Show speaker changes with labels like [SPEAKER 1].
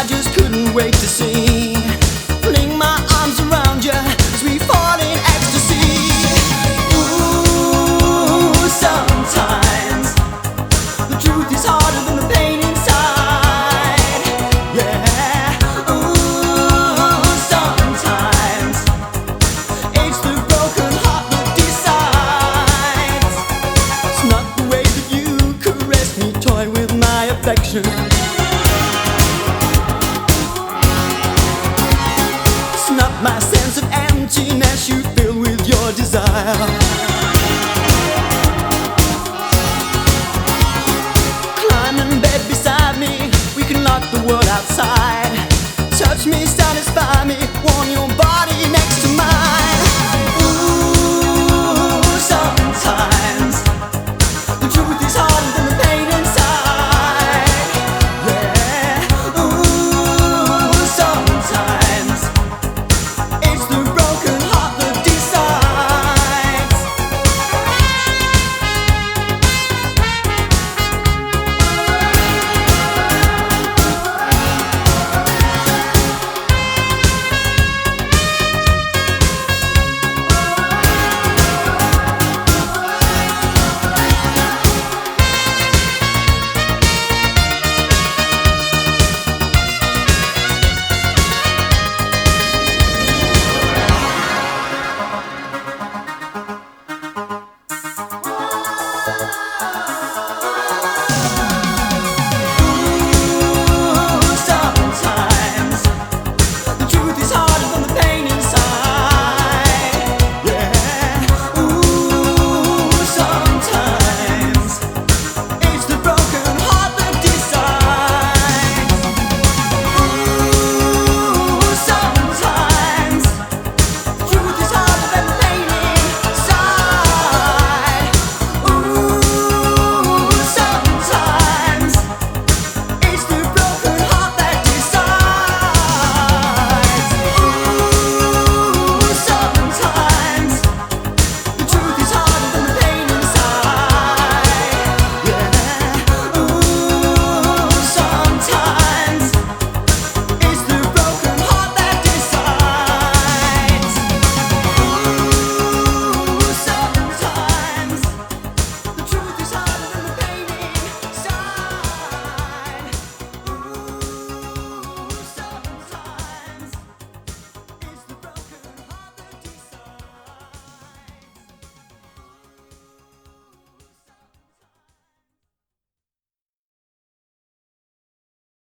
[SPEAKER 1] I just couldn't wait to see. Fling my arms around you as we fall in ecstasy. Ooh, sometimes the truth is harder than the pain inside. Yeah. Ooh, sometimes it's the broken heart that decides. It's not the way that you caress me, toy with my affection. outside. Touch me, satisfy me, warm your body next to mine. Ooh, sometimes the truth is harder than